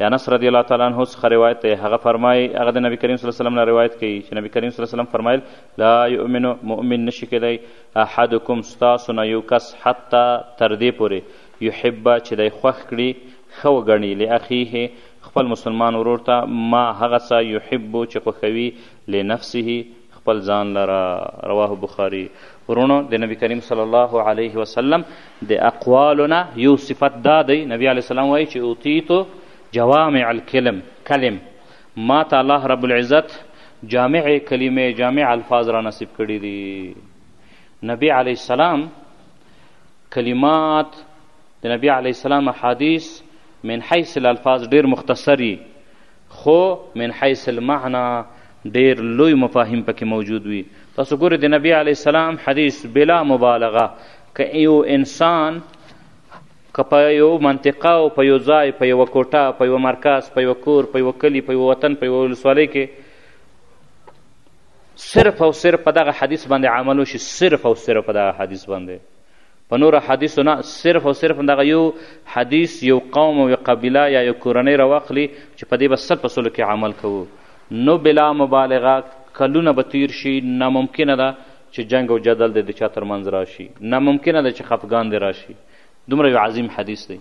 د انس رضی الله تعالی عنه څخه روایت دی هغه فرمایي هغه د نبی کریم صلی الله علیه وسلم نه روایت کوي چې نبی کریم صلی الله علیه وسلم فرمایل لا یؤمن مؤمن نشي کېدی احدکم ستاسو نه یو کس حتی تر دې پورې یحبه چې دی خوښ کړي ښه وګڼي لاخیه خپل مسلمان ورور ته ما هغه څه یحب چې خوښوي لنفسه خپل ځان لره رواه بخاری ورونو د نبی کریم صلی الله علیه وسلم د اقوالو نه یو صفت دا دی نبی علیه السلام وایي چې اوتیتو جوامع الکلم کلم ما ته الله رب العزت جامع کلمې جامع الفاظ را نصیب کړي دي نبی علی السلام کلمات د نبی علی السلام حدیث من حیث الالفاظ ډیر مختصری خو من حيث المعنى ډیر لوی مفاهیم پکې موجود وي تاسو ګورئ د نبی علیه السلام حدیث بلا مبالغه که یو انسان که په یو منطقه او په یو ځای په یوه کوټه په یوه مرکز په یوه کور په یوه کلي په یوه وطن په یوه ولسوالۍ کې صرف او صرف په دغه حدیث باندې عمل وشي صرف او صرف په دغه حدیث باندې په نور حدیثو نه صرف او صرف دغه یو حدیث یو قوم او قبیله یا یو کورنۍ راواخلي چې په دې به سل په سلو کې عمل کوو نو بلا مبالغه کلونه به تیر شي ناممکنه ده چې جنگ او جدل د چا ترمنځ راشي ناممکنه ده چې خفګان دې راشي دومره یو عظیم حدیث دی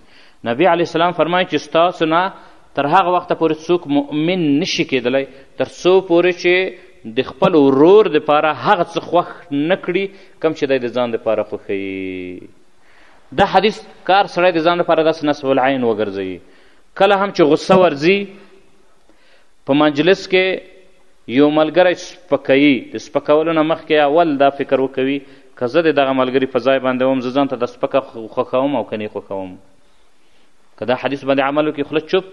نبی علیه السلام فرمایي چې ستاسو نه تر هغه وخته پورې څوک مؤمن نشي کېدلی تر څو پورې چې د خپل ورور دپاره هغه څه خوښ نه کړي کوم چې دی د ځان دپاره خوښوي دا حدیث کار سړی د ځان دپاره داسې نصب العین وګرځوي کله هم چې غصه ورځي په مجلس کې یو ملګری سپکوي د سپکولو نه مخکې اول دا فکر وکوي که زه د دغه ملګري په ځای باندې وم زه ځان ته د سپکه خوښوم او که نه خوښوم که دا حدیث باندې عمل وکړي خوله چوپ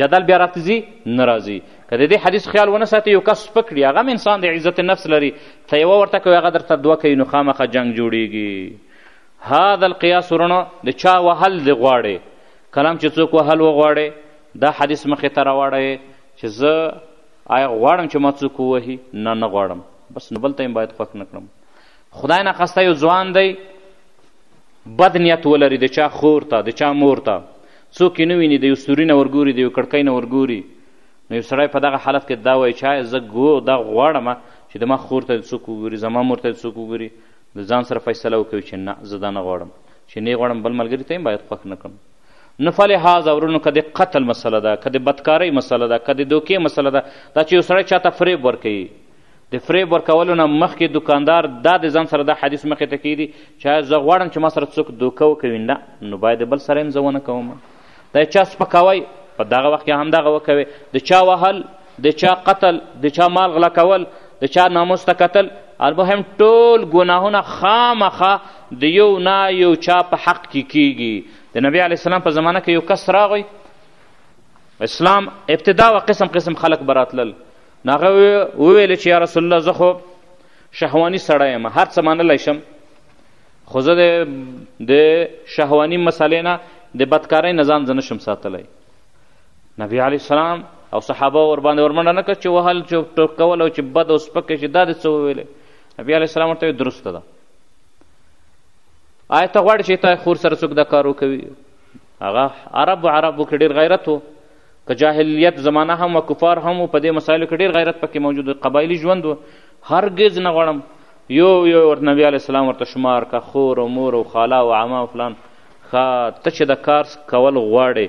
جدل بیا راځي نه راځي که د دې حدیث خیال ونه ساتي یو کس سپک کړي هغه هم انسان د عزت نفس لري ته یوه ورته کوي هغه درته دوه کوي نو خامخا جنګ جوړیږي هذا القیاس ورونو د چا وهل د غواړي کلام چې څوک وهل وغواړي دا حدیث مخې ته راوړی چې زه آیا غواړم چې ما څوک ووهي نه نه غواړم بس نو بل ته یې باید خوښ نه کړم خدای ناخواسته یو ځوان دی بد نیت ولري د چا خور ته د چا مور ته څوک یې نه ویني د یو سوري نه ورګوري د یو کړکۍ نه ورګوري نو یو سړی په دغه حالت کې دا وایي چې زه ګو دا غواړم چې د ما خور ته څوک وګوري زما مور ته څوک وګوري د ځان سره فیصله وکوي چې نه زه دا نه غواړم چې نه غواړم بل ملګري ته هم باید خوښ نه کړم نو فلهذا ورونو که د قتل مسله ده که د بدکارۍ مسله ده که د دوکې مسله ده دا چې یو سړی چاته فریب ورکوي د فریب ورکولو نه مخکې دکاندار دا د ځان سره دا حدیث مخې ته کیدي چې زه غواړم چې ما سره څوک دوکه وکوي نه نو باید بل سره هم زه ونه کوم دا چا سپکاوی په دغه وخت کې همدغه وکوي د چا وهل د چا قتل د چا مال غلا کول د چا ناموس ته کتل المهم ټول ګناهونه خامخا د یو نه یو چا په حق کې کیږي د نبی علیه السلام په زمانه کې یو کس راغی اسلام ابتدا و قسم قسم خلق براتلل نو هغه وویل چې یا رسول الله زه خو شهواني سړی یم هر څه منلی شم خو زه د شهواني مسلې نه د بدکارۍ نه ځان زه نشم ساتلی نبی علیه السلام او صحابه ورباندې ورمنډه نه کړه چې وهل چې ټکول او چې بد او سپکې چې دا دې څه وویلې نبی علیه السلام ورته درسته ده آیا ته غواړې چې تا خور سره څوک دا کار وکوي هغه عرب عربو کې ډېر غیرت و که جاهلیت زمانه هم و کفار هم و په دې مسایلو کې ډېر غیرت پکې موجود و قبایلي ژوند و هرګز نه غواړم یو یو ورته نبی علیه السلام ورته شمار که خور او مور او خاله او عمه او فلان ښه ته چې د کار کول غواړې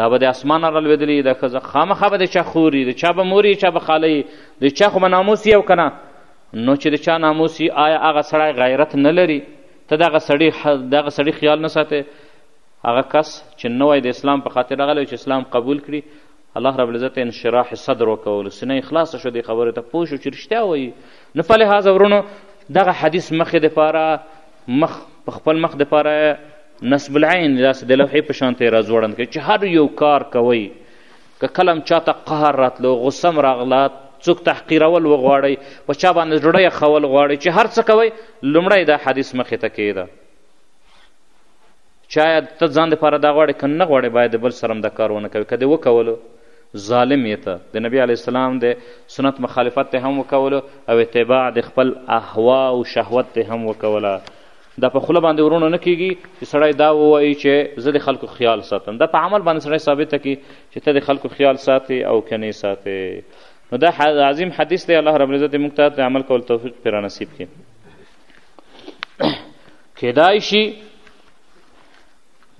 دا به د اسمانه رالوېدلي د ښځه خامخا به د چا خور وي د چا به مور وي چا به خاله وي د چا خو به ناموس یو که نه نو چې د چا ناموس وي آیا هغه سړی غیرت نه لري ته دغه سړي دغه سړي خیال نه ساتې هغه کس چې نوی د اسلام په خاطر راغلی او چې اسلام قبول کړي الله رب العزت انشراح صدر وکولو سینه یې خلاصه شو دې خبرې ته پوه شو چې رښتیا وایي نو په لحاظه ورونو دغه حدیث مخې دپاره مخ په خپل مخ دپاره نصب العین داسې د لوحې په شان ته یې راځوړند کوي چې هر یو کار کوئ که کله هم چاته قهر راتلو غصه هم راغله څوک تحقیرول وغواړئ په چا باندې زړه یخول غواړئ چې هر څه کوئ لومړی دا حدیث مخې ته کېږده چا ته ځان دپاره دا غواړې که نه غواړې باید د بل سره هم دا کار ونه کوي که دې وکولو ظالم یې ته د نبی علیه السلام د سنت مخالفت ته هم وکولو او اتباع د خپل احوا او شهوت ته هم وکوله دا په خوله باندې ورونو نه کیږي چې سړی دا ووایي چې زه د خلکو خیال ساتم دا په عمل باندې سړی ثابته کړي چې ته د خلکو خیال ساتې او که نه ساتې نو دا عظیم حدیث دی الله رب العزت موږ ته د عمل کول توفیق پرې نصیب کړي کېدای شي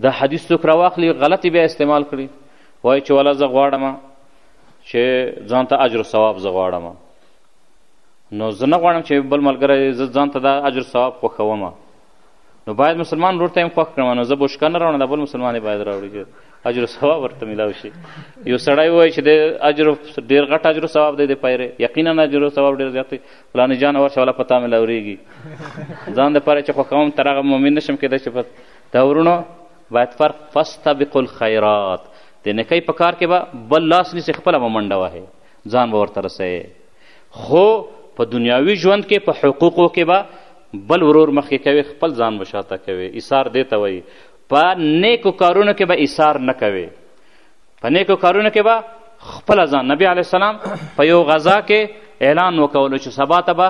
د حدیث څوک راواخلي غلطې بیا استعمال کړي وایي چې ولا زه غواړم چې ځان ته اجر و ثواب زه غواړم نو زه نه غواړم چې بل ملګری زه ځان ته دا اجر ثواب خوښوم نو باید مسلمان ورور ته هم خوښ کړم نو زه بوشکه نه راوړم دا بل مسلمان یې باید راوړي چې اجر و ثواب ورته میلاو شي یو سړی ووایي چې د اجر ډېر غټ اجر و ثواب دی د پیرې یقینا اجر و ثواب ډېر زیات دی فلانی جان ورشه ولا پتا مې لورېږي ځان دپاره چې خوښوم تر هغه مؤمن نشم کېدای چې په دا وروڼو باید فرق فاستبقوا الخیرات د نیکۍ په کار کې به بل لاس نیسې خپله به منډه وهې ځان به ورته رسوې خو په دنیاوي ژوند کې په حقوقو کې به بل ورور مخکې کوي خپل ځان به شاته کوي ایثار دې ته وایي په نیکو کارونو کې به ایثار نه کوي په نیکو کارونو کې به خپل ځان نبی علیه السلام په یو غذا کې اعلان وکولو چې سبا ته به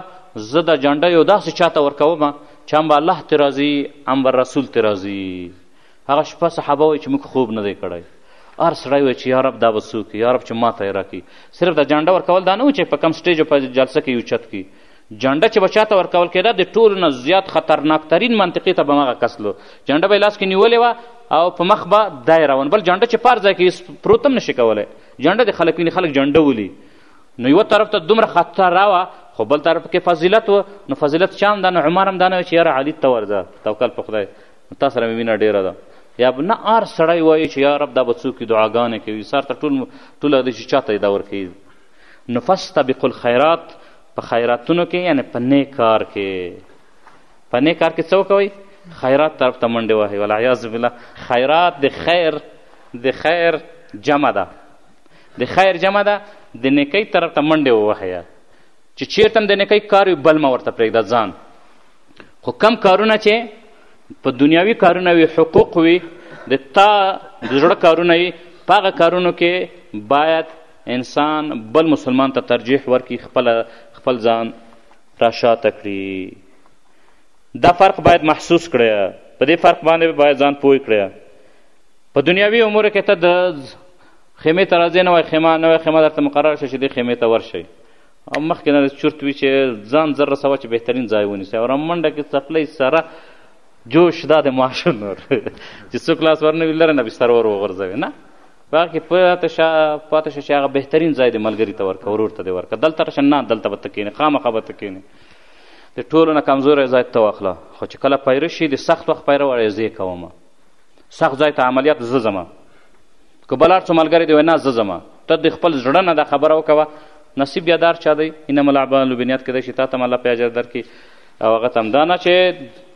زه د جنډیو داسې چاته ورکوم چې هم به الله ترې راځي هم به رسول ترې راځي هغه شپه صحابه وایي چې موږ خوب نه دی کړی هر سړی وایي چې یا رب دا به څوک یا رب چې ما ته یې راکړي صرف د جنډه ورکول دا نه و چې په کم سټیج په جلسه کې یې اوچت کړي جنډه چې به چاته ورکول کېده د ټولو نه زیات خطرناکترین منطقې ته به همغه کس تلو جنډه به یې لاس کې نیولې وه او په مخ به دای روان بل جنډه چې پار ځای کې پروت هم نشي کولی جنډه د خلک ویني خلک جنډه ولي نو یوه طرف ته دومره خطر وه خو بل طرف کې فضیلت و نو فضیلت چا هم دا نه عمر هم دا نه چې یاره علي ته ورځه توکل په خدای تا سره مې مینه ډېره ده یا نه هر سړی وایي چې یا رب دا به څوک دعاګانې کوي سر ته ټول ټوله دی چې چاته یې دا ورکوي نو فاستبقوا الخیرات په خیراتونو کې یعنی په نیک کار کې په نیک کار کې څه وکوئ خیرات طرف ته منډې وهئ والعیاذ بالله خیرات د خیر د خیر جمع ده د خیر جمع ده د نیکۍ طرف ته منډې ووهیه چې چیرته هم د نیکۍ کار وي بل مه ورته پرېږده ځان خو کم کارونه چې په دنیاوي کارونه وي حقوق وي د تا د زړه کارونه وي په هغه کارونو کې باید انسان بل مسلمان ته ترجیح ورکړي خپل خپل ځان راشاته کړي دا فرق باید محسوس کړی په دې فرق باندې باید ځان پوه کړی په دنیاوي امورو کې ته د خیمې ته راځې نه وای خیمه نوې خیمه درته مقرر شي چې دې خیمې ته ورشئ او مخکې نه چورت وي چې ځان زر رسوه چې بهترین ځای ونیسي او رامنډه کې څپلۍ سره جوش دا د معاشر نور چې څوک لاس ورنوي لرې نه بستر ور وغورځوي نه په هغه کې پاته شه پاته شه چې هغه بهترین ځای دې ملګري ته ورکړه ورور ته دې ورکړه دلته راشه نه دلته به ته کښېنې خامخا به ته کښېنې د ټولو نه کمزوری ځای ته واخله خو چې کله پیره شي د سخت وخت پیره وړی زه یې کوم سخت ځای ته عملیات زه ځم که بل هر څو ملګری دی وایي نه زه ځم ته د خپل زړه نه دا خبره وکوه نصیب بیا دار چا دی انما الاعمال بالنیات کېدای شي تا ته هم الله پې اجر درکړي او هغه ته هم دا نه چې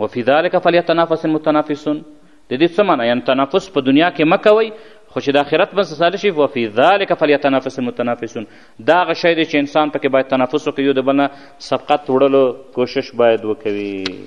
وفي ذلک فلیتنافس المتنافسون د دې څه معنی یعنې تنافس په دنیا کې مه کوئ خو چې د آخرت بنسټ صالح شي وفي ذلک فلیتنافس المتنافسون دا هغه شی دی چې انسان پکې باید تنافس وکړي یو د بل نه سبقت وړلو کوشش باید وکوي